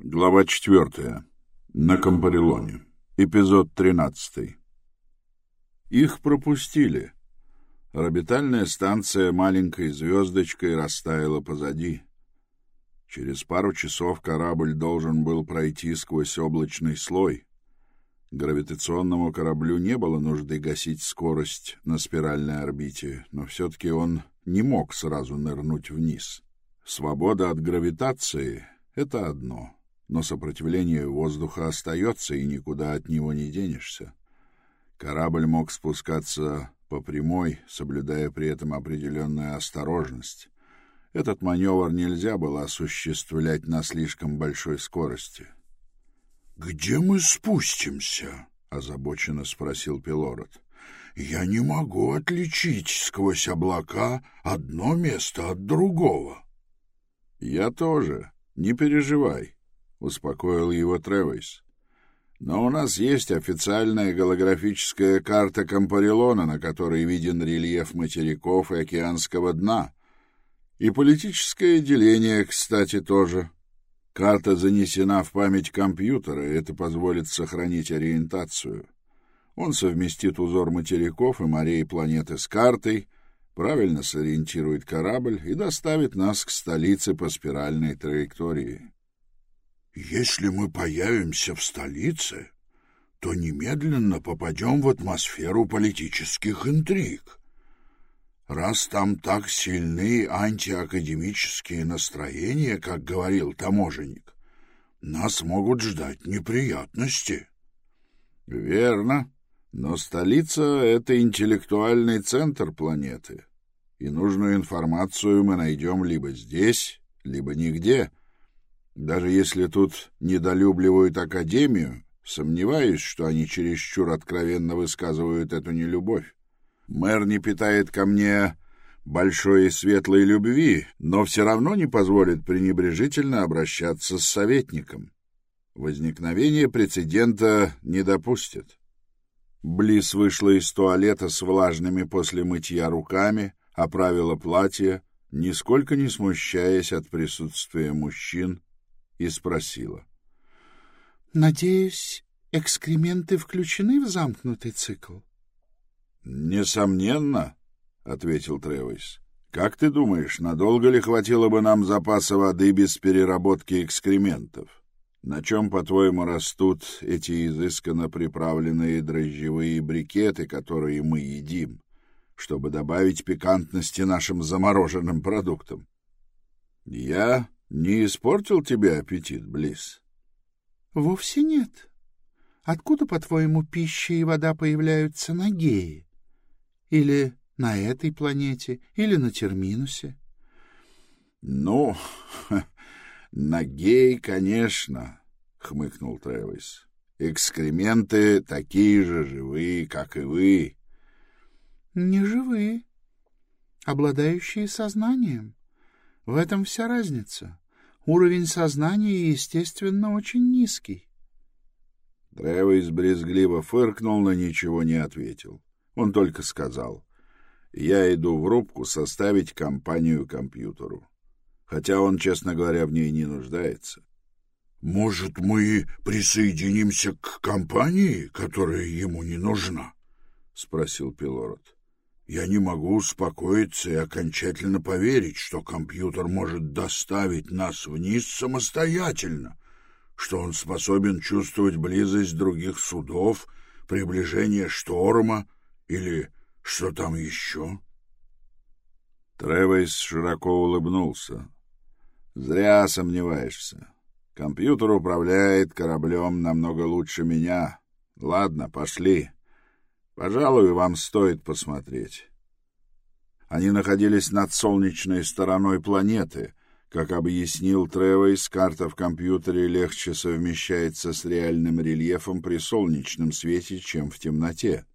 Глава четвертая. На Кампарилоне. Эпизод тринадцатый. Их пропустили. Орбитальная станция маленькой звездочкой растаяла позади. Через пару часов корабль должен был пройти сквозь облачный слой. Гравитационному кораблю не было нужды гасить скорость на спиральной орбите, но все-таки он не мог сразу нырнуть вниз. Свобода от гравитации — это одно — но сопротивление воздуха остается, и никуда от него не денешься. Корабль мог спускаться по прямой, соблюдая при этом определенную осторожность. Этот маневр нельзя было осуществлять на слишком большой скорости. — Где мы спустимся? — озабоченно спросил Пилород. — Я не могу отличить сквозь облака одно место от другого. — Я тоже. Не переживай. — успокоил его Тревис. «Но у нас есть официальная голографическая карта Кампарилона, на которой виден рельеф материков и океанского дна. И политическое деление, кстати, тоже. Карта занесена в память компьютера, и это позволит сохранить ориентацию. Он совместит узор материков и морей планеты с картой, правильно сориентирует корабль и доставит нас к столице по спиральной траектории». Если мы появимся в столице, то немедленно попадем в атмосферу политических интриг. Раз там так сильны антиакадемические настроения, как говорил таможенник, нас могут ждать неприятности. Верно, но столица — это интеллектуальный центр планеты, и нужную информацию мы найдем либо здесь, либо нигде — даже если тут недолюбливают Академию, сомневаюсь, что они чересчур откровенно высказывают эту нелюбовь. Мэр не питает ко мне большой и светлой любви, но все равно не позволит пренебрежительно обращаться с советником. Возникновение прецедента не допустит. Близ вышла из туалета с влажными после мытья руками, оправила платье, нисколько не смущаясь от присутствия мужчин и спросила. — Надеюсь, экскременты включены в замкнутый цикл? — Несомненно, — ответил Тревис. — Как ты думаешь, надолго ли хватило бы нам запаса воды без переработки экскрементов? На чем, по-твоему, растут эти изысканно приправленные дрожжевые брикеты, которые мы едим, чтобы добавить пикантности нашим замороженным продуктам? Я не испортил тебе аппетит, Близ? — Вовсе нет. Откуда, по-твоему, пища и вода появляются на Гее? Или на этой планете, или на Терминусе? — Ну, на Гее, конечно, — хмыкнул Тревис. — Экскременты такие же живые, как и вы. — Не живые, обладающие сознанием. В этом вся разница. Уровень сознания, естественно, очень низкий. Тревис брезгливо фыркнул, но ничего не ответил. Он только сказал, «Я иду в рубку составить компанию компьютеру». Хотя он, честно говоря, в ней не нуждается. «Может, мы присоединимся к компании, которая ему не нужна?» — спросил Пилород. Я не могу успокоиться и окончательно поверить, что компьютер может доставить нас вниз самостоятельно, что он способен чувствовать близость других судов, приближение шторма или что там еще. Тревейс широко улыбнулся. «Зря сомневаешься. Компьютер управляет кораблем намного лучше меня. Ладно, пошли». Пожалуй, вам стоит посмотреть. Они находились над солнечной стороной планеты. Как объяснил Тревейс, карта в компьютере легче совмещается с реальным рельефом при солнечном свете, чем в темноте.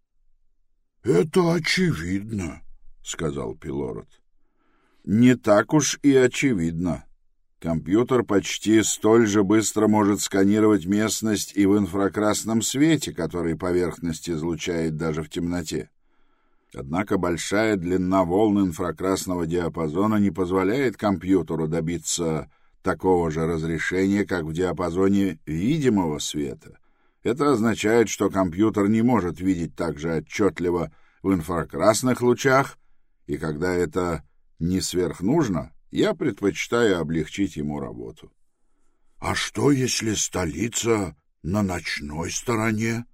— Это очевидно, — сказал Пилород. — Не так уж и очевидно. Компьютер почти столь же быстро может сканировать местность и в инфракрасном свете, который поверхность излучает даже в темноте. Однако большая длина волн инфракрасного диапазона не позволяет компьютеру добиться такого же разрешения, как в диапазоне видимого света. Это означает, что компьютер не может видеть так же отчетливо в инфракрасных лучах, и когда это не сверхнужно, я предпочитаю облегчить ему работу. — А что, если столица на ночной стороне?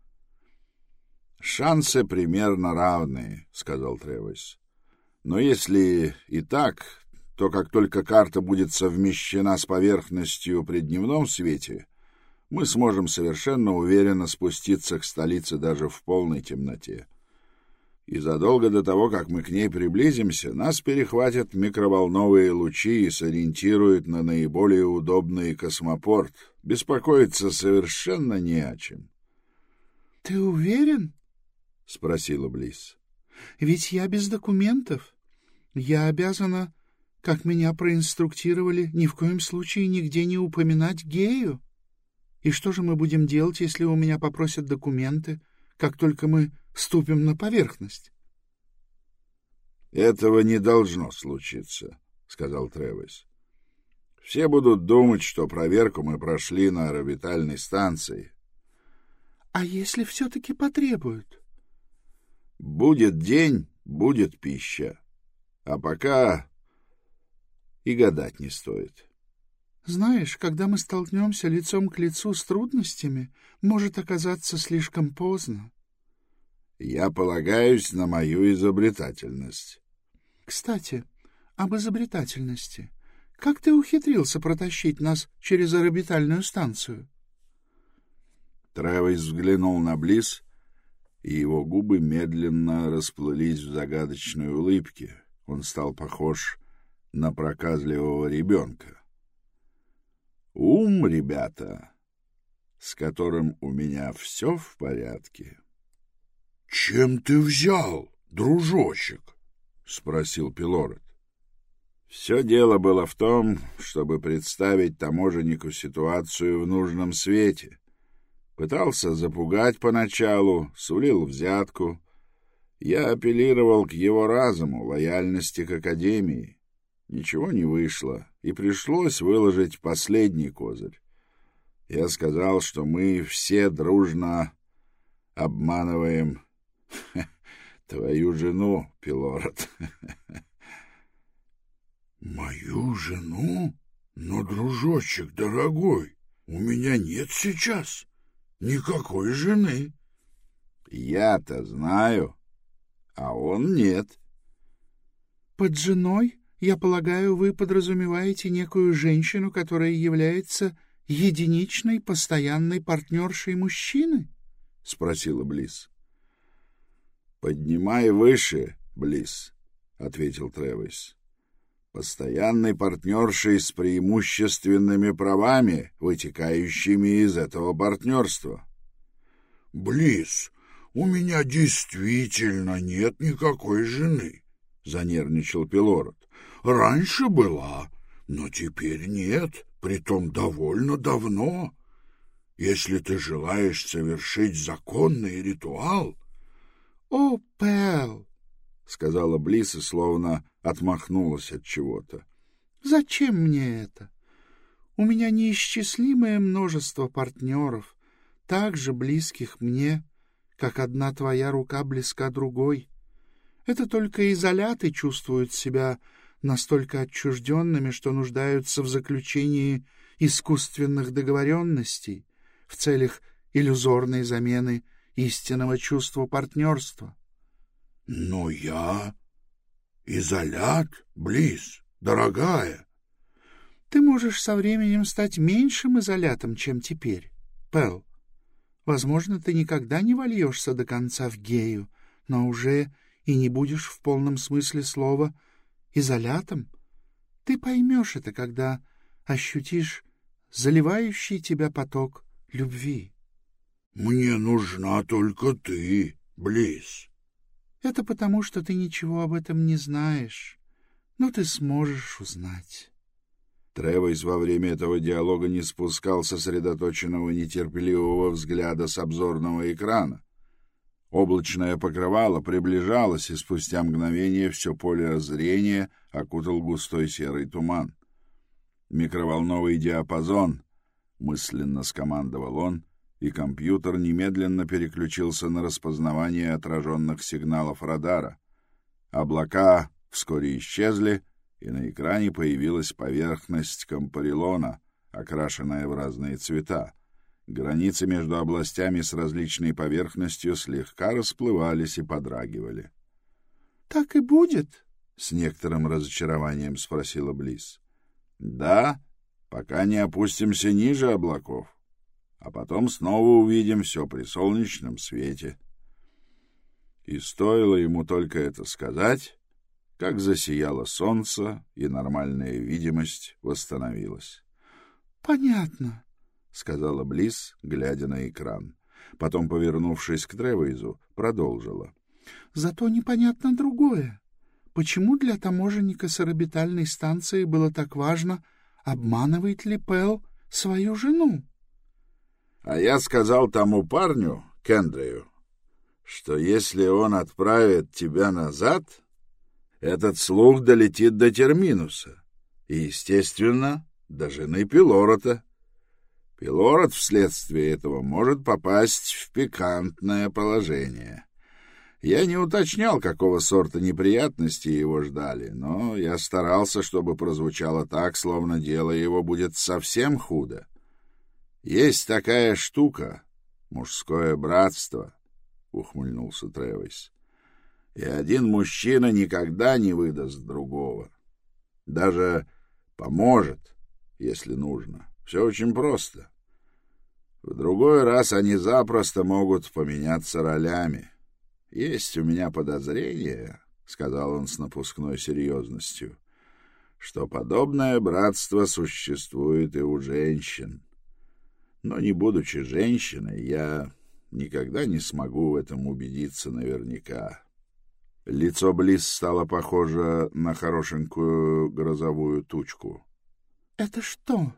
— Шансы примерно равные, — сказал Тревис. — Но если и так, то как только карта будет совмещена с поверхностью при дневном свете, мы сможем совершенно уверенно спуститься к столице даже в полной темноте. И задолго до того, как мы к ней приблизимся, нас перехватят микроволновые лучи и сориентируют на наиболее удобный космопорт. Беспокоиться совершенно не о чем. — Ты уверен? — спросила Близ. — Ведь я без документов. Я обязана как меня проинструктировали, ни в коем случае нигде не упоминать гею. И что же мы будем делать, если у меня попросят документы, как только мы ступим на поверхность? — Этого не должно случиться, — сказал Тревис. — Все будут думать, что проверку мы прошли на орбитальной станции. — А если все-таки потребуют? — Будет день, будет пища. А пока и гадать не стоит. Знаешь, когда мы столкнемся лицом к лицу с трудностями, может оказаться слишком поздно. Я полагаюсь на мою изобретательность. Кстати, об изобретательности. Как ты ухитрился протащить нас через орбитальную станцию? Тревис взглянул на Близ, и его губы медленно расплылись в загадочной улыбке. Он стал похож на проказливого ребенка. Ум, ребята, с которым у меня все в порядке. — Чем ты взял, дружочек? — спросил Пилорет. Все дело было в том, чтобы представить таможеннику ситуацию в нужном свете. Пытался запугать поначалу, сулил взятку. Я апеллировал к его разуму, лояльности к Академии. Ничего не вышло, и пришлось выложить последний козырь. Я сказал, что мы все дружно обманываем твою жену, Пилород. Мою жену? Но, дружочек дорогой, у меня нет сейчас никакой жены. Я-то знаю, а он нет. Под женой я полагаю, вы подразумеваете некую женщину, которая является единичной постоянной партнершей мужчины? — спросила Близ. — Поднимай выше, Близ, — ответил Тревис. — Постоянной партнершей с преимущественными правами, вытекающими из этого партнерства. — Близ, у меня действительно нет никакой жены, — занервничал Пилород. Раньше была, но теперь нет, притом довольно давно. Если ты желаешь совершить законный ритуал... — О, Пэл! — сказала Близ и словно отмахнулась от чего-то. — Зачем мне это? У меня неисчислимое множество партнеров, так же близких мне, как одна твоя рука близка другой. Это только изоляты чувствуют себя настолько отчужденными, что нуждаются в заключении искусственных договоренностей в целях иллюзорной замены истинного чувства партнерства. — Но я... Изолят, Близ, дорогая. — Ты можешь со временем стать меньшим изолятом, чем теперь, Пэл. Возможно, ты никогда не вольешься до конца в гею, но уже и не будешь в полном смысле слова — изолятом. Ты поймешь это, когда ощутишь заливающий тебя поток любви. — Мне нужна только ты, Близ. — Это потому, что ты ничего об этом не знаешь, но ты сможешь узнать. Тревойс во время этого диалога не спускал сосредоточенного нетерпеливого взгляда с обзорного экрана. Облачное покрывало приближалось, и спустя мгновение все поле зрения окутал густой серый туман. Микроволновый диапазон, мысленно скомандовал он, и компьютер немедленно переключился на распознавание отраженных сигналов радара. Облака вскоре исчезли, и на экране появилась поверхность компарилона, окрашенная в разные цвета. Границы между областями с различной поверхностью слегка расплывались и подрагивали. — Так и будет? — с некоторым разочарованием спросила Близ. — Да, пока не опустимся ниже облаков, а потом снова увидим все при солнечном свете. И стоило ему только это сказать, как засияло солнце, и нормальная видимость восстановилась. — Понятно, — сказала Близ, глядя на экран. Потом, повернувшись к Тревейзу, продолжила. — Зато непонятно другое. Почему для таможенника с орбитальной станции было так важно, обманывает ли Пэл свою жену? — А я сказал тому парню, Кендрею, что если он отправит тебя назад, этот слух долетит до терминуса и, естественно, до жены Пилорота. Пилород вследствие этого может попасть в пикантное положение. Я не уточнял, какого сорта неприятности его ждали, но я старался, чтобы прозвучало так, словно дело его будет совсем худо. Есть такая штука — мужское братство, — ухмыльнулся Тревис. И один мужчина никогда не выдаст другого. Даже поможет, если нужно. Все очень просто. В другой раз они запросто могут поменяться ролями. Есть у меня подозрение, — сказал он с напускной серьезностью, — что подобное братство существует и у женщин. Но не будучи женщиной, я никогда не смогу в этом убедиться наверняка. Лицо Близ стало похоже на хорошенькую грозовую тучку. — Это что,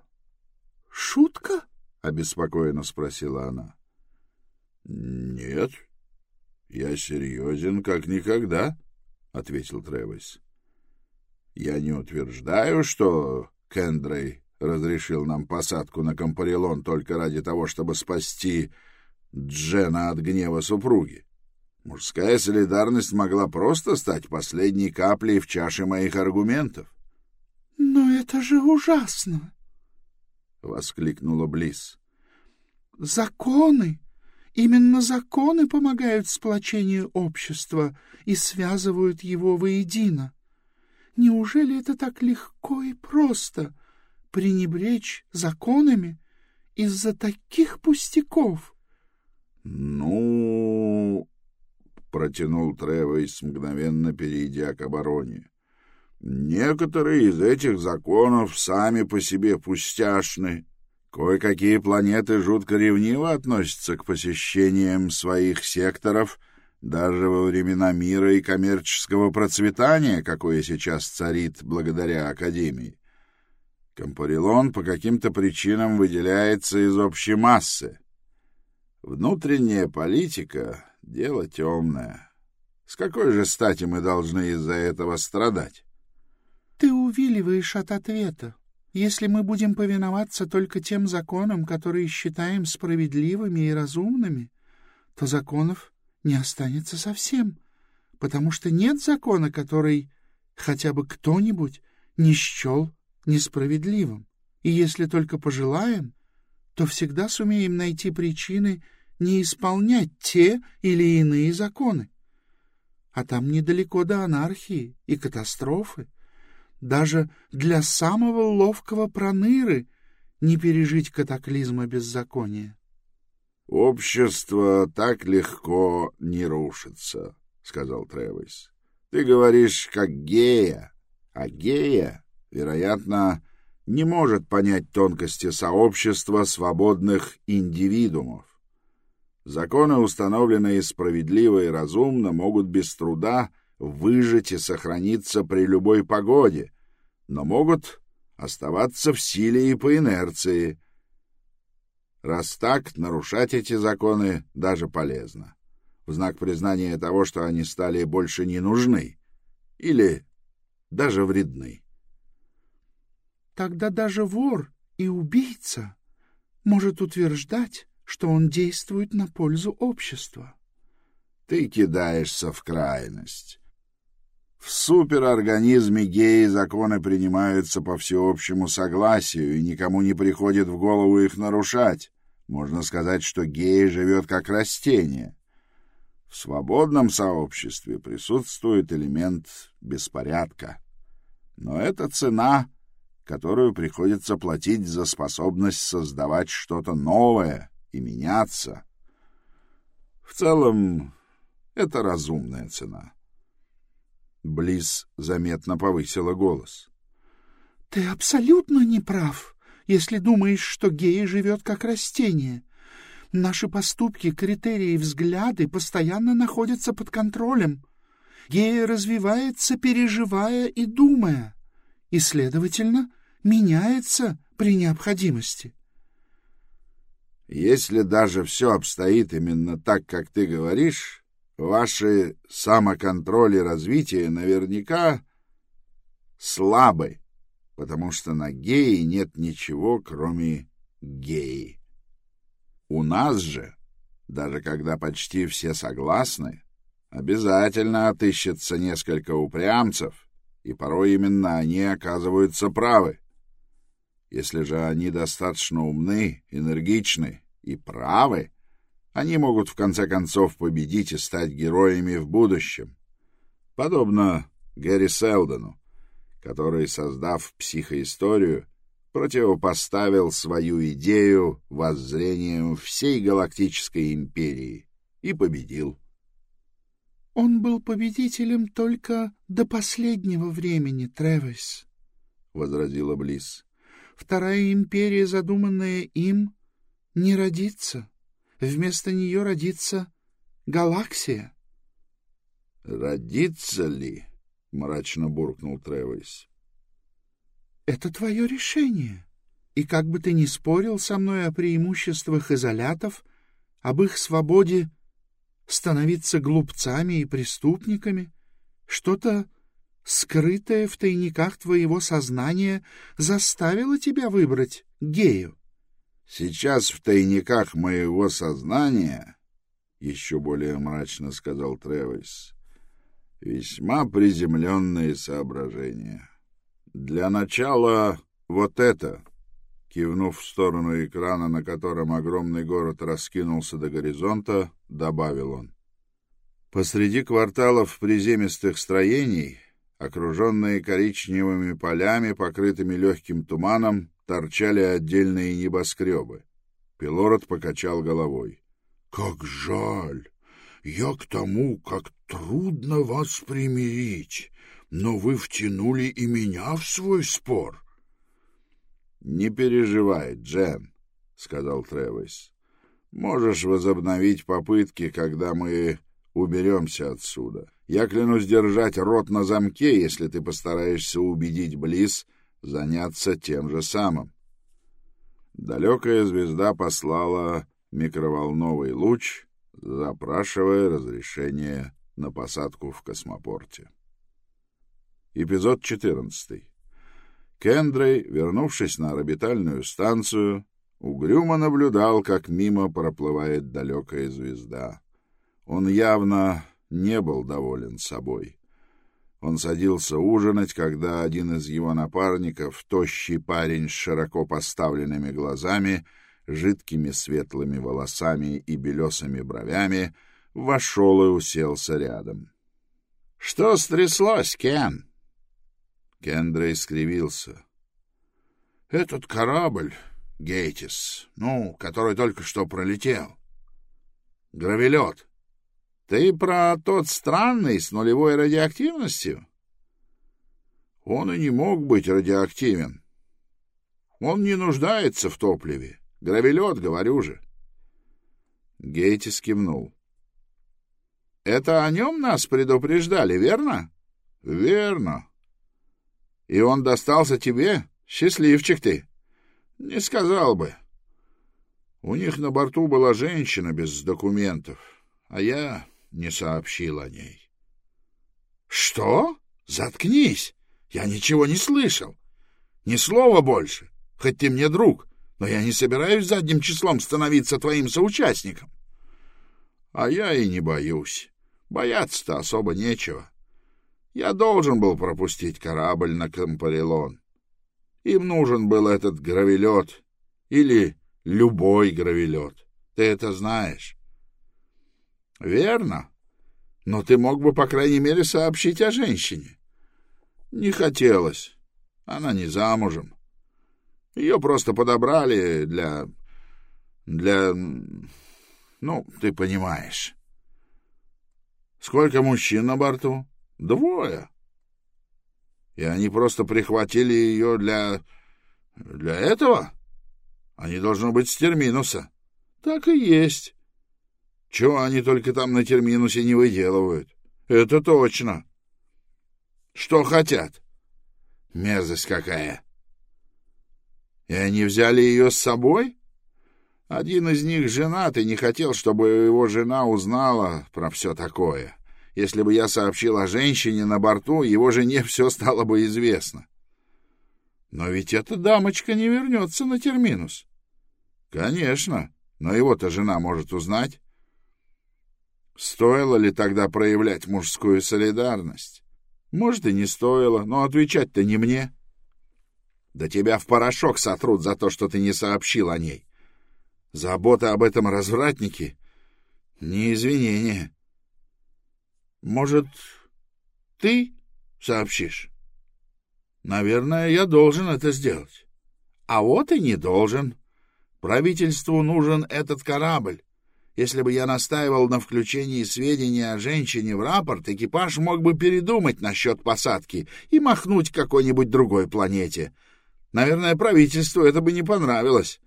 Шутка? — обеспокоенно спросила она. — Нет, я серьезен как никогда, — ответил Тревис. — Я не утверждаю, что Кендрей разрешил нам посадку на Компарелон только ради того, чтобы спасти Джена от гнева супруги. Мужская солидарность могла просто стать последней каплей в чаше моих аргументов. — Но это же ужасно! — воскликнула Близ. «Законы! Именно законы помогают сплочению общества и связывают его воедино. Неужели это так легко и просто — пренебречь законами из-за таких пустяков?» «Ну...» — протянул Тревойс, мгновенно перейдя к обороне. Некоторые из этих законов сами по себе пустяшны. Кое-какие планеты жутко ревниво относятся к посещениям своих секторов даже во времена мира и коммерческого процветания, какое сейчас царит благодаря Академии. Компарилон по каким-то причинам выделяется из общей массы. Внутренняя политика — дело темное. С какой же стати мы должны из-за этого страдать? Ты увиливаешь от ответа. Если мы будем повиноваться только тем законам, которые считаем справедливыми и разумными, то законов не останется совсем, потому что нет закона, который хотя бы кто-нибудь не счел несправедливым. И если только пожелаем, то всегда сумеем найти причины не исполнять те или иные законы. А там недалеко до анархии и катастрофы. Даже для самого ловкого проныры не пережить катаклизма беззакония. — Общество так легко не рушится, — сказал Тревис. — Ты говоришь, как гея, а гея, вероятно, не может понять тонкости сообщества свободных индивидуумов. Законы, установленные справедливо и разумно, могут без труда выжить и сохраниться при любой погоде, но могут оставаться в силе и по инерции. Раз так, нарушать эти законы даже полезно, в знак признания того, что они стали больше не нужны или даже вредны. Тогда даже вор и убийца может утверждать, что он действует на пользу общества. Ты кидаешься в крайность. В суперорганизме геи законы принимаются по всеобщему согласию, и никому не приходит в голову их нарушать. Можно сказать, что геи живет как растение. В свободном сообществе присутствует элемент беспорядка. Но это цена, которую приходится платить за способность создавать что-то новое и меняться. В целом, это разумная цена. Близ заметно повысила голос. — Ты абсолютно не прав, если думаешь, что гея живет как растение. Наши поступки, критерии, взгляды постоянно находятся под контролем. Гея развивается, переживая и думая, и, следовательно, меняется при необходимости. Если даже все обстоит именно так, как ты говоришь, Ваши самоконтроль и развитие наверняка слабы, потому что на геи нет ничего, кроме геи. У нас же, даже когда почти все согласны, обязательно отыщется несколько упрямцев, и порой именно они оказываются правы. Если же они достаточно умны, энергичны и правы, они могут в конце концов победить и стать героями в будущем. Подобно Гэри Селдону, который, создав психоисторию, противопоставил свою идею воззрением всей галактической империи и победил. «Он был победителем только до последнего времени, Тревис», — возразила Близ. «Вторая империя, задуманная им, не родится». Вместо нее родится галаксия. — Родится ли? — мрачно буркнул Тревис. — Это твое решение. И как бы ты ни спорил со мной о преимуществах изолятов, об их свободе становиться глупцами и преступниками, что-то скрытое в тайниках твоего сознания заставило тебя выбрать гею. Сейчас в тайниках моего сознания, — еще более мрачно сказал Тревис, — весьма приземленные соображения. Для начала вот это, кивнув в сторону экрана, на котором огромный город раскинулся до горизонта, добавил он. Посреди кварталов приземистых строений, окруженные коричневыми полями, покрытыми легким туманом, торчали отдельные небоскребы. Пилород покачал головой. — Как жаль! Я к тому, как трудно вас примирить, но вы втянули и меня в свой спор. — Не переживай, Джен, — сказал Тревис. — Можешь возобновить попытки, когда мы уберемся отсюда. Я клянусь держать рот на замке, если ты постараешься убедить Близ заняться тем же самым. Далекая звезда послала микроволновый луч, запрашивая разрешение на посадку в космопорте. Эпизод 14. Кендрей, вернувшись на орбитальную станцию, угрюмо наблюдал, как мимо проплывает далекая звезда. Он явно не был доволен собой. Он садился ужинать, когда один из его напарников, тощий парень с широко поставленными глазами, жидкими светлыми волосами и белесыми бровями, вошел и уселся рядом. — Что стряслось, Кен? Кендрей скривился. — Этот корабль, Гейтис, ну, который только что пролетел. Гравелет. Ты про тот странный с нулевой радиоактивностью? Он и не мог быть радиоактивен. Он не нуждается в топливе. Гравелет, говорю же. Гейтис кивнул. — Это о нем нас предупреждали, верно? — Верно. — И он достался тебе? Счастливчик ты. — Не сказал бы. У них на борту была женщина без документов, а я не сообщил о ней. — Что? Заткнись! Я ничего не слышал. Ни слова больше, хоть ты мне друг, но я не собираюсь задним числом становиться твоим соучастником. А я и не боюсь. Бояться-то особо нечего. Я должен был пропустить корабль на Кампарелон. Им нужен был этот гравелет или любой гравелет. Ты это знаешь. Верно. Но ты мог бы, по крайней мере, сообщить о женщине. Не хотелось. Она не замужем. Ее просто подобрали для... для... ну, ты понимаешь. Сколько мужчин на борту? Двое. И они просто прихватили ее для... для этого? Они должны быть с терминуса. Так и есть. Чего они только там на терминусе не выделывают? Это точно. Что хотят? Мерзость какая. И они взяли ее с собой? Один из них женат и не хотел, чтобы его жена узнала про все такое. Если бы я сообщил о женщине на борту, его жене все стало бы известно. Но ведь эта дамочка не вернется на терминус. Конечно, но его-то жена может узнать. Стоило ли тогда проявлять мужскую солидарность? Может, и не стоило, но отвечать-то не мне. Да тебя в порошок сотрут за то, что ты не сообщил о ней. Забота об этом развратнике — не извинение. Может, ты сообщишь? Наверное, я должен это сделать. А вот и не должен. Правительству нужен этот корабль. Если бы я настаивал на включении сведений о женщине в рапорт, экипаж мог бы передумать насчет посадки и махнуть какой-нибудь другой планете. Наверное, правительству это бы не понравилось.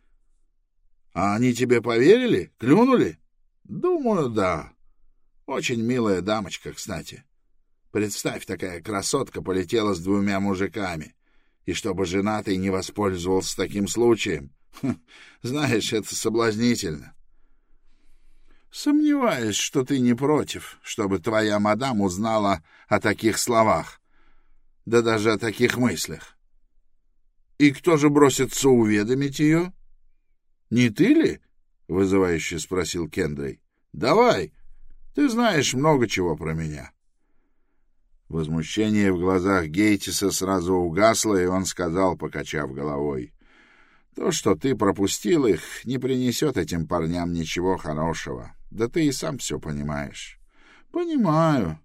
А они тебе поверили? Клюнули? Думаю, да. Очень милая дамочка, кстати. Представь, такая красотка полетела с двумя мужиками. И чтобы женатый не воспользовался таким случаем. Хм, знаешь, это соблазнительно. Сомневаюсь, что ты не против, чтобы твоя мадам узнала о таких словах, да даже о таких мыслях. И кто же бросится уведомить ее? Не ты ли? — вызывающе спросил Кендрей. — Давай, ты знаешь много чего про меня. Возмущение в глазах Гейтиса сразу угасло, и он сказал, покачав головой. То, что ты пропустил их, не принесет этим парням ничего хорошего. Да ты и сам все понимаешь. Понимаю.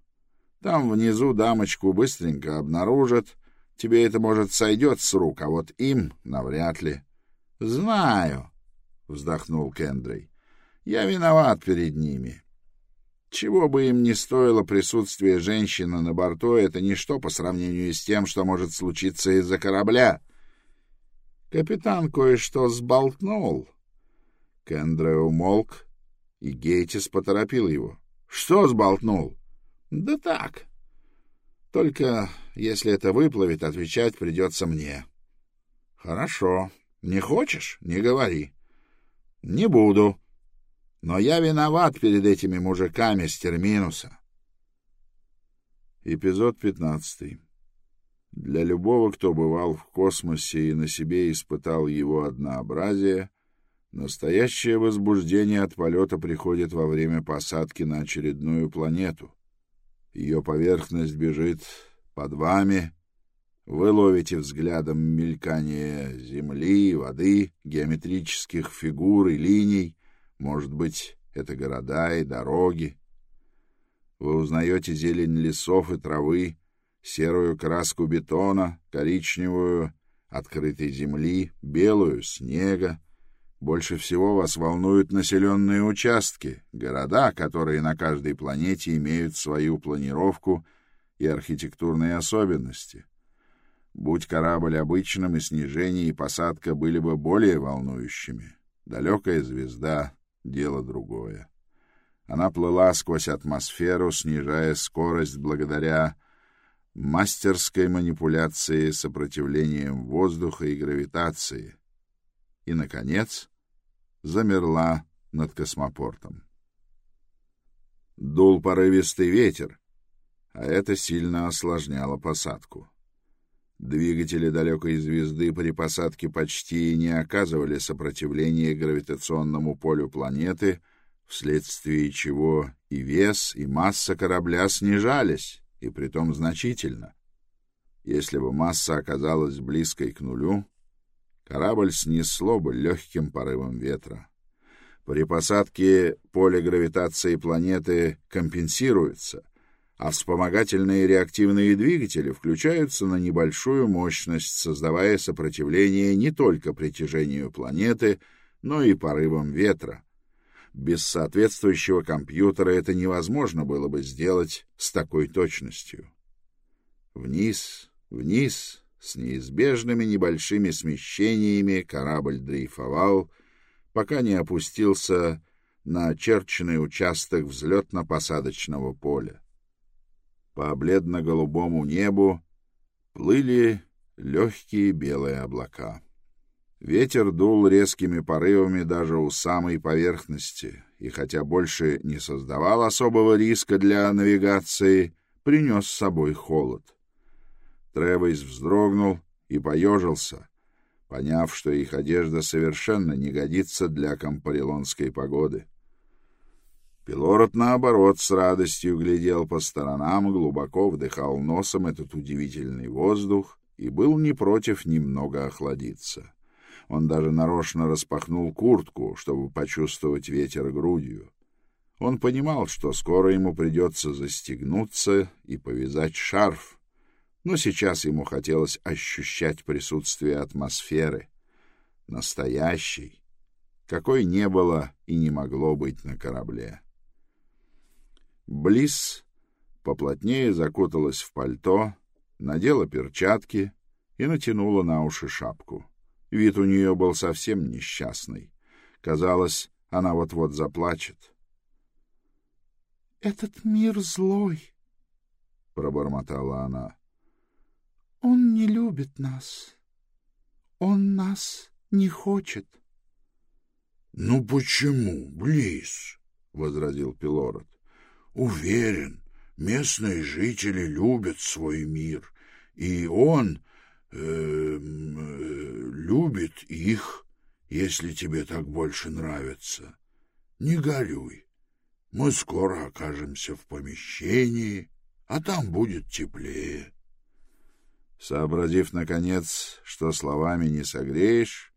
Там внизу дамочку быстренько обнаружат. Тебе это, может, сойдет с рук, а вот им навряд ли. Знаю, вздохнул Кендрей. Я виноват перед ними. Чего бы им ни стоило присутствие женщины на борту, это ничто по сравнению с тем, что может случиться из-за корабля. Капитан кое-что сболтнул. Кендре умолк, и Гейтис поторопил его. — Что сболтнул? — Да так. Только если это выплывет, отвечать придется мне. — Хорошо. Не хочешь — не говори. — Не буду. Но я виноват перед этими мужиками с терминуса. Эпизод пятнадцатый. Для любого, кто бывал в космосе и на себе испытал его однообразие, настоящее возбуждение от полета приходит во время посадки на очередную планету. Ее поверхность бежит под вами, вы ловите взглядом мелькание земли, воды, геометрических фигур и линий, может быть, это города и дороги. Вы узнаете зелень лесов и травы, серую краску бетона, коричневую открытой земли, белую снега. Больше всего вас волнуют населенные участки, города, которые на каждой планете имеют свою планировку и архитектурные особенности. Будь корабль обычным, и снижение, и посадка были бы более волнующими. Далекая звезда — дело другое. Она плыла сквозь атмосферу, снижая скорость благодаря мастерской манипуляции сопротивлением воздуха и гравитации, и, наконец, замерла над космопортом. Дул порывистый ветер, а это сильно осложняло посадку. Двигатели далекой звезды при посадке почти не оказывали сопротивления гравитационному полю планеты, вследствие чего и вес, и масса корабля снижались, и притом значительно. Если бы масса оказалась близкой к нулю, корабль снесло бы легким порывом ветра. При посадке поле гравитации планеты компенсируется, а вспомогательные реактивные двигатели включаются на небольшую мощность, создавая сопротивление не только притяжению планеты, но и порывам ветра. Без соответствующего компьютера это невозможно было бы сделать с такой точностью. Вниз, вниз, с неизбежными небольшими смещениями корабль дрейфовал, пока не опустился на очерченный участок взлетно-посадочного поля. По бледно-голубому небу плыли легкие белые облака. Ветер дул резкими порывами даже у самой поверхности, и хотя больше не создавал особого риска для навигации, принес с собой холод. Тревойс вздрогнул и поежился, поняв, что их одежда совершенно не годится для компарилонской погоды. Пилород, наоборот, с радостью глядел по сторонам, глубоко вдыхал носом этот удивительный воздух и был не против немного охладиться. Он даже нарочно распахнул куртку, чтобы почувствовать ветер грудью. Он понимал, что скоро ему придется застегнуться и повязать шарф, но сейчас ему хотелось ощущать присутствие атмосферы, настоящей, какой не было и не могло быть на корабле. Близ поплотнее закуталась в пальто, надела перчатки и натянула на уши шапку. Вид у нее был совсем несчастный. Казалось, она вот-вот заплачет. — Этот мир злой, — пробормотала она. — Он не любит нас. Он нас не хочет. — Ну почему, Близ? — возразил Пилород. Уверен, местные жители любят свой мир, и он э, э, любит их, если тебе так больше нравится. Не горюй. Мы скоро окажемся в помещении, а там будет теплее. Сообразив, наконец, что словами не согреешь,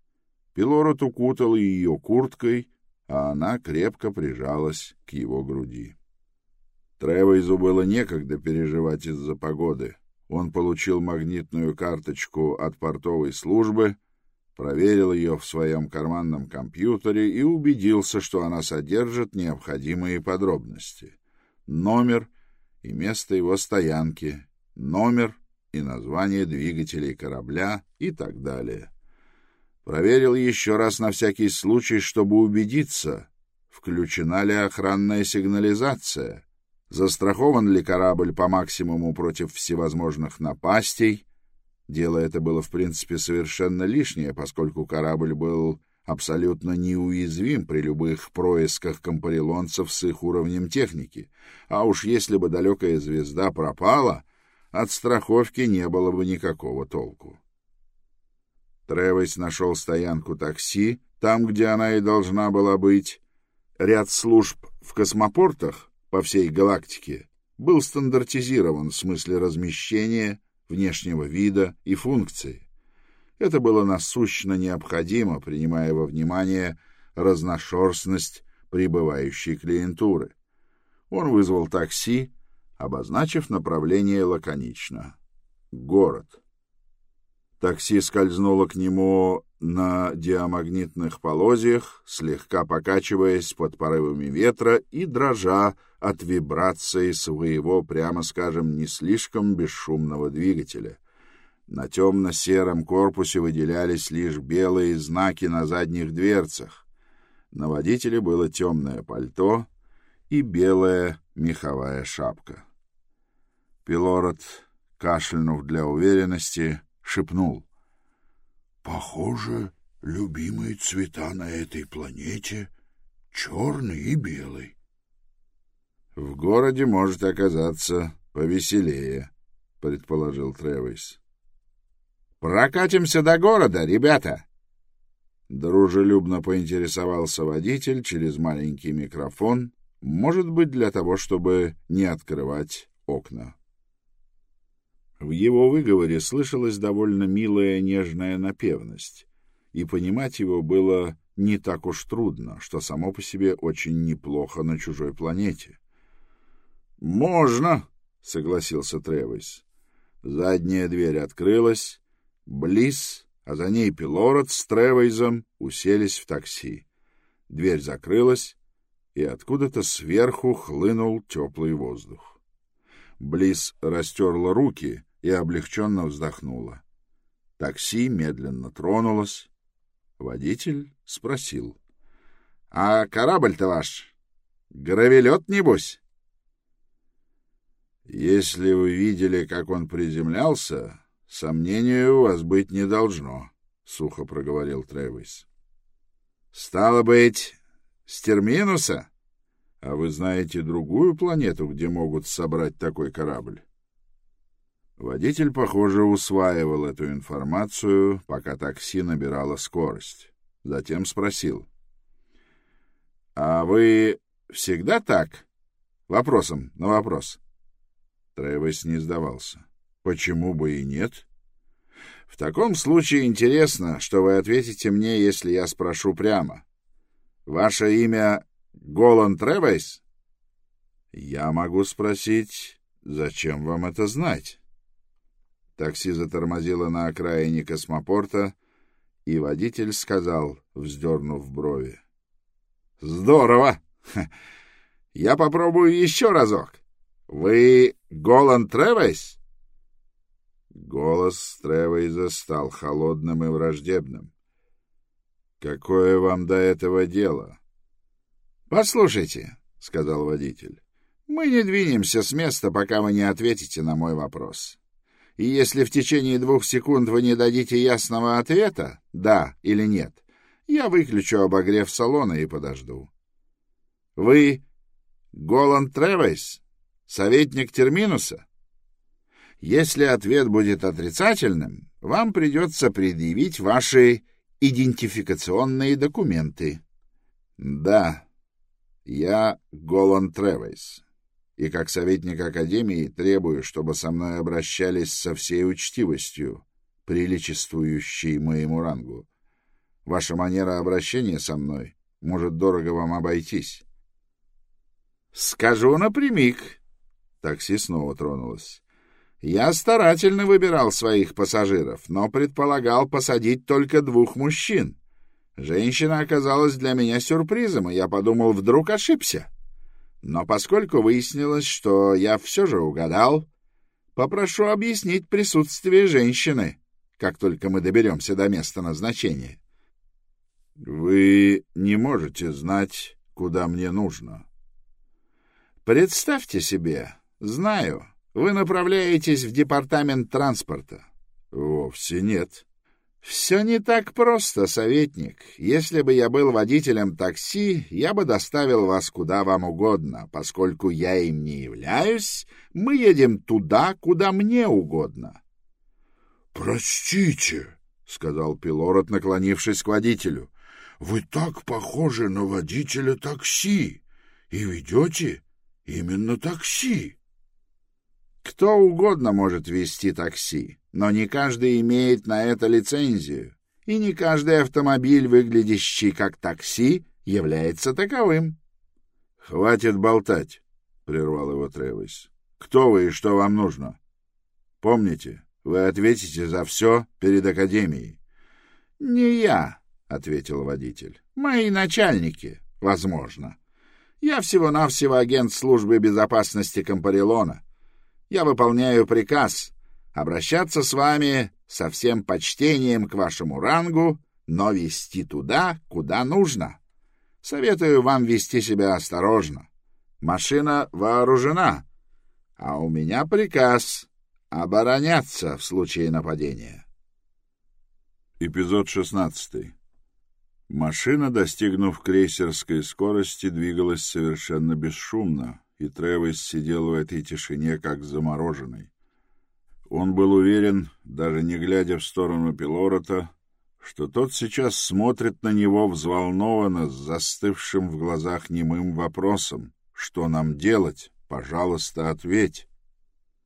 Пилорот укутал ее курткой, а она крепко прижалась к его груди. Тревойзу было некогда переживать из-за погоды. Он получил магнитную карточку от портовой службы, проверил ее в своем карманном компьютере и убедился, что она содержит необходимые подробности. Номер и место его стоянки, номер и название двигателей корабля и так далее. Проверил еще раз на всякий случай, чтобы убедиться, включена ли охранная сигнализация — застрахован ли корабль по максимуму против всевозможных напастей. Дело это было, в принципе, совершенно лишнее, поскольку корабль был абсолютно неуязвим при любых происках компарилонцев с их уровнем техники. А уж если бы далекая звезда пропала, от страховки не было бы никакого толку. Тревес нашел стоянку такси, там, где она и должна была быть. Ряд служб в космопортах по всей галактике был стандартизирован в смысле размещения, внешнего вида и функции. Это было насущно необходимо, принимая во внимание разношерстность прибывающей клиентуры. Он вызвал такси, обозначив направление лаконично — город. Такси скользнуло к нему на диамагнитных полозьях, слегка покачиваясь под порывами ветра и дрожа от вибрации своего, прямо скажем, не слишком бесшумного двигателя. На темно-сером корпусе выделялись лишь белые знаки на задних дверцах. На водителе было темное пальто и белая меховая шапка. Пилород, кашлянув для уверенности, шепнул. «Похоже, любимые цвета на этой планете — черный и белый. В городе может оказаться повеселее, предположил Тревис. Прокатимся до города, ребята!» Дружелюбно поинтересовался водитель через маленький микрофон, может быть, для того, чтобы не открывать окна. В его выговоре слышалась довольно милая нежная напевность, и понимать его было не так уж трудно, что само по себе очень неплохо на чужой планете. «Можно!» — согласился Тревис. Задняя дверь открылась. Близ, а за ней Пилород с Тревейзом уселись в такси. Дверь закрылась, и откуда-то сверху хлынул теплый воздух. Близ растерла руки и облегченно вздохнула. Такси медленно тронулось. Водитель спросил. — А корабль-то ваш? Гравелет, небось? — Если вы видели, как он приземлялся, сомнения у вас быть не должно, — сухо проговорил Тревис. — Стало быть, с Терминуса? А вы знаете другую планету, где могут собрать такой корабль? Водитель, похоже, усваивал эту информацию, пока такси набирало скорость. Затем спросил. — А вы всегда так? Вопросом на вопрос. Тревес не сдавался. — Почему бы и нет? — В таком случае интересно, что вы ответите мне, если я спрошу прямо. Ваше имя Голан Тревес? — Я могу спросить, зачем вам это знать? Такси затормозило на окраине космопорта, и водитель сказал, вздернув брови. — Здорово! Я попробую еще разок. Вы Голан Тревейс? Голос Тревейза стал холодным и враждебным. — Какое вам до этого дело? — Послушайте, — сказал водитель, — мы не двинемся с места, пока вы не ответите на мой вопрос. — и если в течение двух секунд вы не дадите ясного ответа, да или нет, я выключу обогрев салона и подожду. Вы Голланд Тревейс, советник Терминуса? Если ответ будет отрицательным, вам придется предъявить ваши идентификационные документы. Да, я Голланд Тревейс и как советник Академии требую, чтобы со мной обращались со всей учтивостью, приличествующей моему рангу. Ваша манера обращения со мной может дорого вам обойтись. — Скажу напрямик. Такси снова тронулось. Я старательно выбирал своих пассажиров, но предполагал посадить только двух мужчин. Женщина оказалась для меня сюрпризом, и я подумал, вдруг ошибся. Но поскольку выяснилось, что я все же угадал, попрошу объяснить присутствие женщины, как только мы доберемся до места назначения. — Вы не можете знать, куда мне нужно. — Представьте себе, знаю, вы направляетесь в департамент транспорта. — Вовсе нет. «Все не так просто, советник. Если бы я был водителем такси, я бы доставил вас куда вам угодно. Поскольку я им не являюсь, мы едем туда, куда мне угодно». «Простите», — сказал Пилород, наклонившись к водителю, — «вы так похожи на водителя такси и ведете именно такси». Кто угодно может вести такси, но не каждый имеет на это лицензию, и не каждый автомобиль, выглядящий как такси, является таковым. — Хватит болтать, — прервал его Тревис. — Кто вы и что вам нужно? Помните, вы ответите за все перед Академией. — Не я, — ответил водитель. — Мои начальники, возможно. Я всего-навсего агент службы безопасности Компарелона. Я выполняю приказ обращаться с вами со всем почтением к вашему рангу, но вести туда, куда нужно. Советую вам вести себя осторожно. Машина вооружена, а у меня приказ обороняться в случае нападения. Эпизод шестнадцатый. Машина, достигнув крейсерской скорости, двигалась совершенно бесшумно, и Тревис сидел в этой тишине, как замороженный. Он был уверен, даже не глядя в сторону Пилорота, что тот сейчас смотрит на него взволнованно, с застывшим в глазах немым вопросом. «Что нам делать? Пожалуйста, ответь!»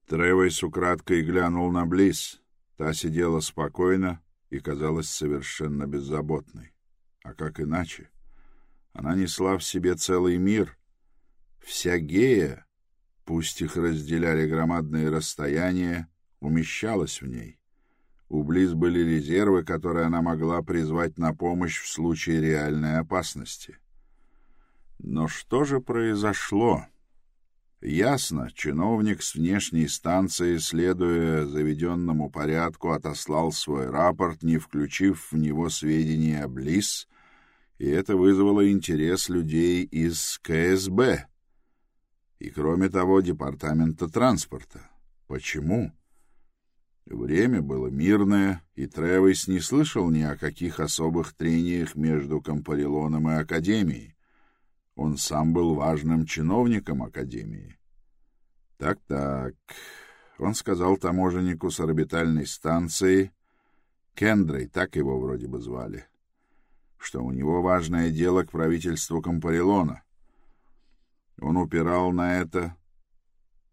Тревойс украдкой глянул на Близ. Та сидела спокойно и казалась совершенно беззаботной. А как иначе? Она несла в себе целый мир. Вся гея, пусть их разделяли громадные расстояния, умещалась в ней. У Близ были резервы, которые она могла призвать на помощь в случае реальной опасности. Но что же произошло? Ясно, чиновник с внешней станции, следуя заведенному порядку, отослал свой рапорт, не включив в него сведения о Близ, и это вызвало интерес людей из КСБ и, кроме того, Департамента транспорта. Почему? Время было мирное, и Тревис не слышал ни о каких особых трениях между Компарилоном и Академией. Он сам был важным чиновником Академии. Так-так, он сказал таможеннику с орбитальной станции, Кендрой, так его вроде бы звали, что у него важное дело к правительству Компарилона. Он упирал на это,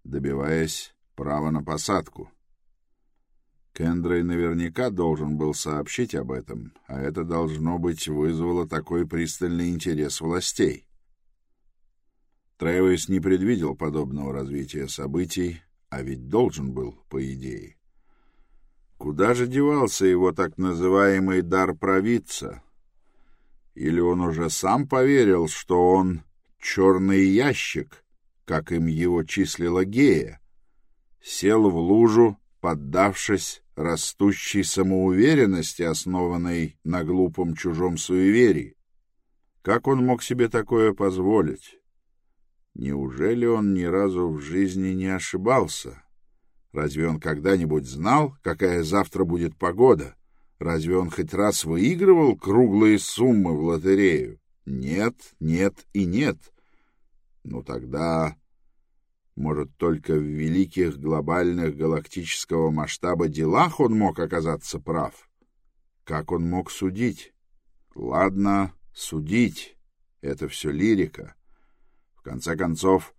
добиваясь права на посадку. Кендрей наверняка должен был сообщить об этом, а это, должно быть, вызвало такой пристальный интерес властей. Тревис не предвидел подобного развития событий, а ведь должен был, по идее. Куда же девался его так называемый дар провидца? Или он уже сам поверил, что он черный ящик, как им его числила Гея, сел в лужу, поддавшись растущей самоуверенности, основанной на глупом чужом суеверии? Как он мог себе такое позволить? Неужели он ни разу в жизни не ошибался? Разве он когда-нибудь знал, какая завтра будет погода? Разве он хоть раз выигрывал круглые суммы в лотерею? Нет, нет и нет. Ну тогда, может, только в великих глобальных галактического масштаба делах он мог оказаться прав? Как он мог судить? Ладно, судить — это все лирика конце концов,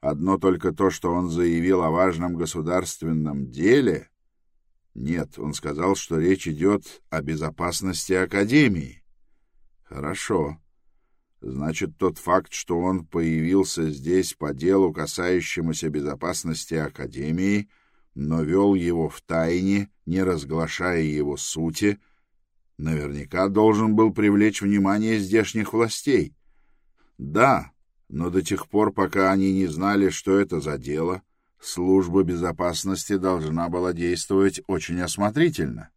одно только то, что он заявил о важном государственном деле... Нет, он сказал, что речь идет о безопасности Академии. Хорошо. Значит, тот факт, что он появился здесь по делу, касающемуся безопасности Академии, но вел его в тайне, не разглашая его сути, наверняка должен был привлечь внимание здешних властей. Да, но до тех пор, пока они не знали, что это за дело, служба безопасности должна была действовать очень осмотрительно.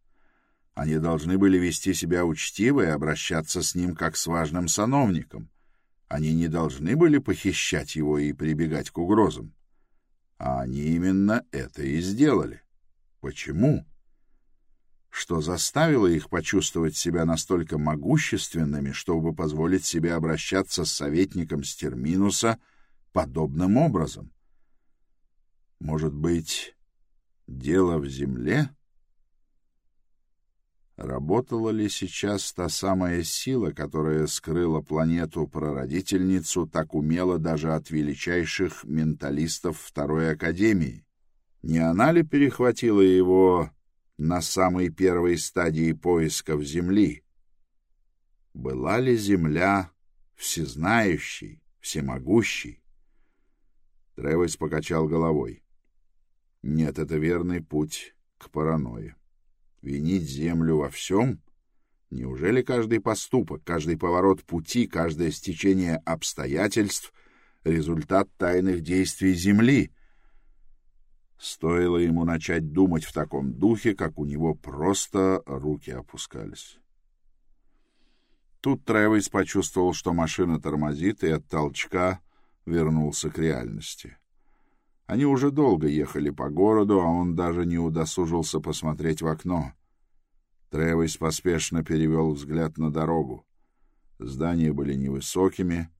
Они должны были вести себя учтиво и обращаться с ним как с важным сановником. Они не должны были похищать его и прибегать к угрозам. А они именно это и сделали. Почему? что заставило их почувствовать себя настолько могущественными, чтобы позволить себе обращаться с советником Стерминуса подобным образом. Может быть, дело в земле? Работала ли сейчас та самая сила, которая скрыла планету-прародительницу так умело даже от величайших менталистов Второй Академии? Не она ли перехватила его на самой первой стадии поисков Земли. Была ли Земля всезнающей, всемогущей? Тревес покачал головой. Нет, это верный путь к паранойе. Винить Землю во всем? Неужели каждый поступок, каждый поворот пути, каждое стечение обстоятельств — результат тайных действий Земли — Стоило ему начать думать в таком духе, как у него просто руки опускались. Тут Тревис почувствовал, что машина тормозит, и от толчка вернулся к реальности. Они уже долго ехали по городу, а он даже не удосужился посмотреть в окно. Тревис поспешно перевел взгляд на дорогу. Здания были невысокими,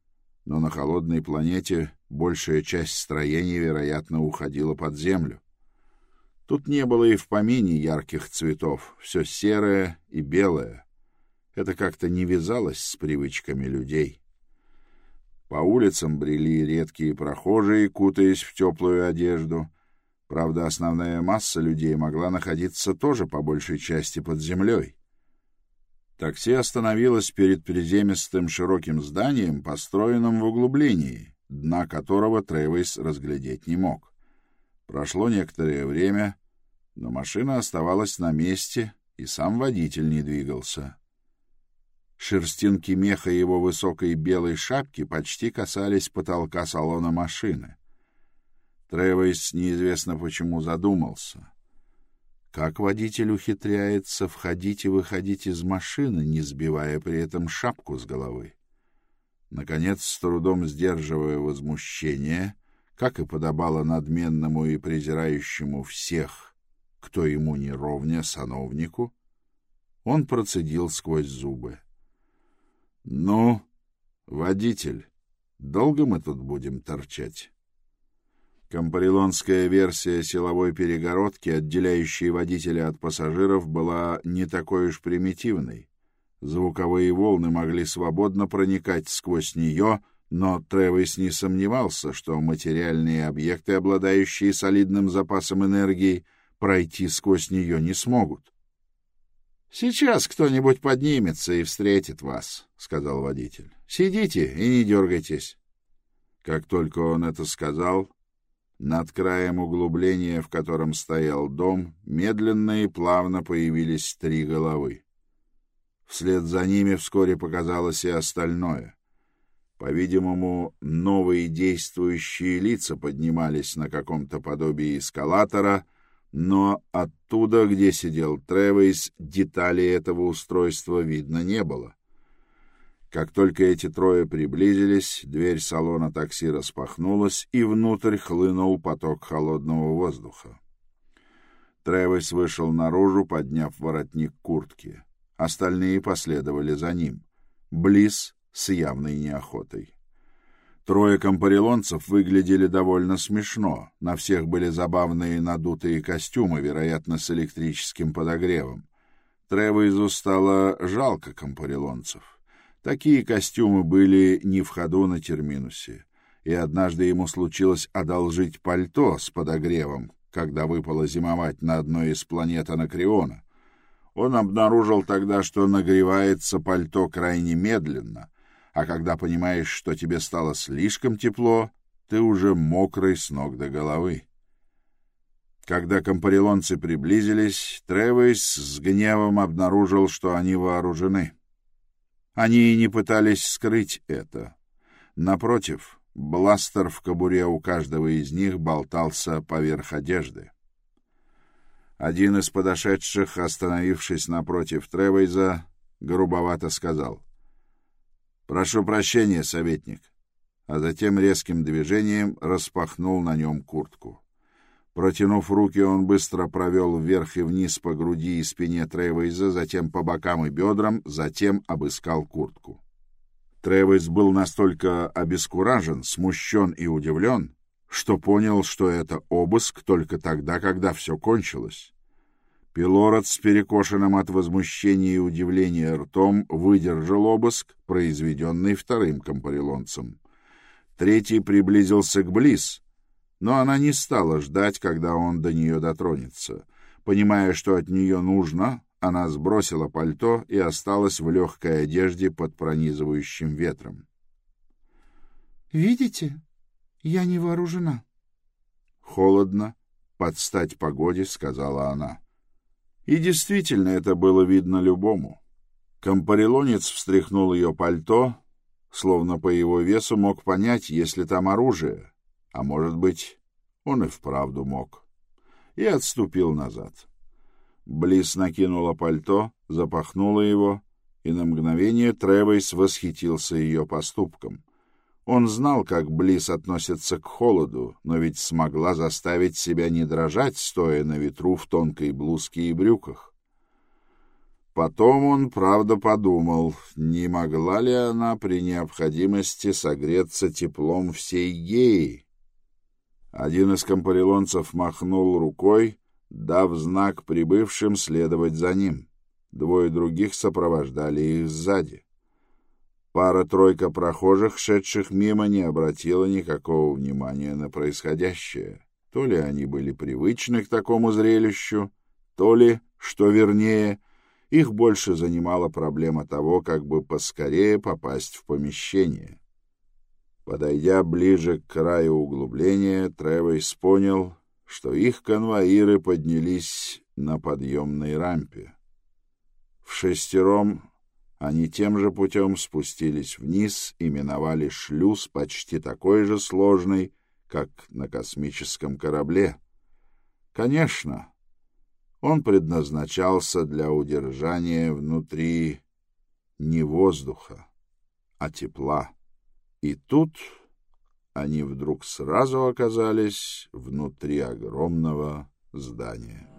но на холодной планете большая часть строений, вероятно, уходила под землю. Тут не было и в помине ярких цветов, все серое и белое. Это как-то не вязалось с привычками людей. По улицам брели редкие прохожие, кутаясь в теплую одежду. Правда, основная масса людей могла находиться тоже по большей части под землей. Такси остановилось перед приземистым широким зданием, построенным в углублении, дна которого Трейвейс разглядеть не мог. Прошло некоторое время, но машина оставалась на месте, и сам водитель не двигался. Шерстинки меха его высокой белой шапки почти касались потолка салона машины. Тревойс неизвестно почему задумался. Как водитель ухитряется входить и выходить из машины, не сбивая при этом шапку с головы? Наконец, с трудом сдерживая возмущение, как и подобало надменному и презирающему всех, кто ему не ровня сановнику, он процедил сквозь зубы. — Ну, водитель, долго мы тут будем торчать? Компарилонская версия силовой перегородки, отделяющей водителя от пассажиров, была не такой уж примитивной. Звуковые волны могли свободно проникать сквозь нее, но Тревис не сомневался, что материальные объекты, обладающие солидным запасом энергии, пройти сквозь нее не смогут. «Сейчас кто-нибудь поднимется и встретит вас», — сказал водитель. «Сидите и не дергайтесь». Как только он это сказал, над краем углубления, в котором стоял дом, медленно и плавно появились три головы. Вслед за ними вскоре показалось и остальное. По-видимому, новые действующие лица поднимались на каком-то подобии эскалатора, но оттуда, где сидел Тревейс, деталей этого устройства видно не было. Как только эти трое приблизились, дверь салона такси распахнулась, и внутрь хлынул поток холодного воздуха. Тревис вышел наружу, подняв воротник куртки. Остальные последовали за ним. Близ с явной неохотой. Трое компарилонцев выглядели довольно смешно. На всех были забавные надутые костюмы, вероятно, с электрическим подогревом. Тревизу стало жалко компарилонцев. Такие костюмы были не в ходу на терминусе, и однажды ему случилось одолжить пальто с подогревом, когда выпало зимовать на одной из планет Анакреона. Он обнаружил тогда, что нагревается пальто крайне медленно, а когда понимаешь, что тебе стало слишком тепло, ты уже мокрый с ног до головы. Когда компарилонцы приблизились, Тревис с гневом обнаружил, что они вооружены. Они и не пытались скрыть это. Напротив, бластер в кобуре у каждого из них болтался поверх одежды. Один из подошедших, остановившись напротив Тревейза, грубовато сказал «Прошу прощения, советник», а затем резким движением распахнул на нем куртку. Протянув руки, он быстро провел вверх и вниз по груди и спине Тревейза, затем по бокам и бедрам, затем обыскал куртку. Тревейз был настолько обескуражен, смущен и удивлен, что понял, что это обыск только тогда, когда все кончилось. Пилород с перекошенным от возмущения и удивления ртом выдержал обыск, произведенный вторым компарилонцем. Третий приблизился к Близ, но она не стала ждать, когда он до нее дотронется. Понимая, что от нее нужно, она сбросила пальто и осталась в легкой одежде под пронизывающим ветром. «Видите, я не вооружена». «Холодно, под стать погоде», — сказала она. И действительно, это было видно любому. Компарилонец встряхнул ее пальто, словно по его весу мог понять, есть ли там оружие, а может быть, он и вправду мог. И отступил назад. Близ накинула пальто, запахнула его, и на мгновение Тревейс восхитился ее поступком. Он знал, как Близ относится к холоду, но ведь смогла заставить себя не дрожать, стоя на ветру в тонкой блузке и брюках. Потом он, правда, подумал, не могла ли она при необходимости согреться теплом всей геи, один из компарилонцев махнул рукой, дав знак прибывшим следовать за ним. Двое других сопровождали их сзади. Пара-тройка прохожих, шедших мимо, не обратила никакого внимания на происходящее. То ли они были привычны к такому зрелищу, то ли, что вернее, их больше занимала проблема того, как бы поскорее попасть в помещение. Подойдя ближе к краю углубления, Тревейс понял, что их конвоиры поднялись на подъемной рампе. В шестером они тем же путем спустились вниз и миновали шлюз почти такой же сложный, как на космическом корабле. Конечно, он предназначался для удержания внутри не воздуха, а тепла. И тут они вдруг сразу оказались внутри огромного здания.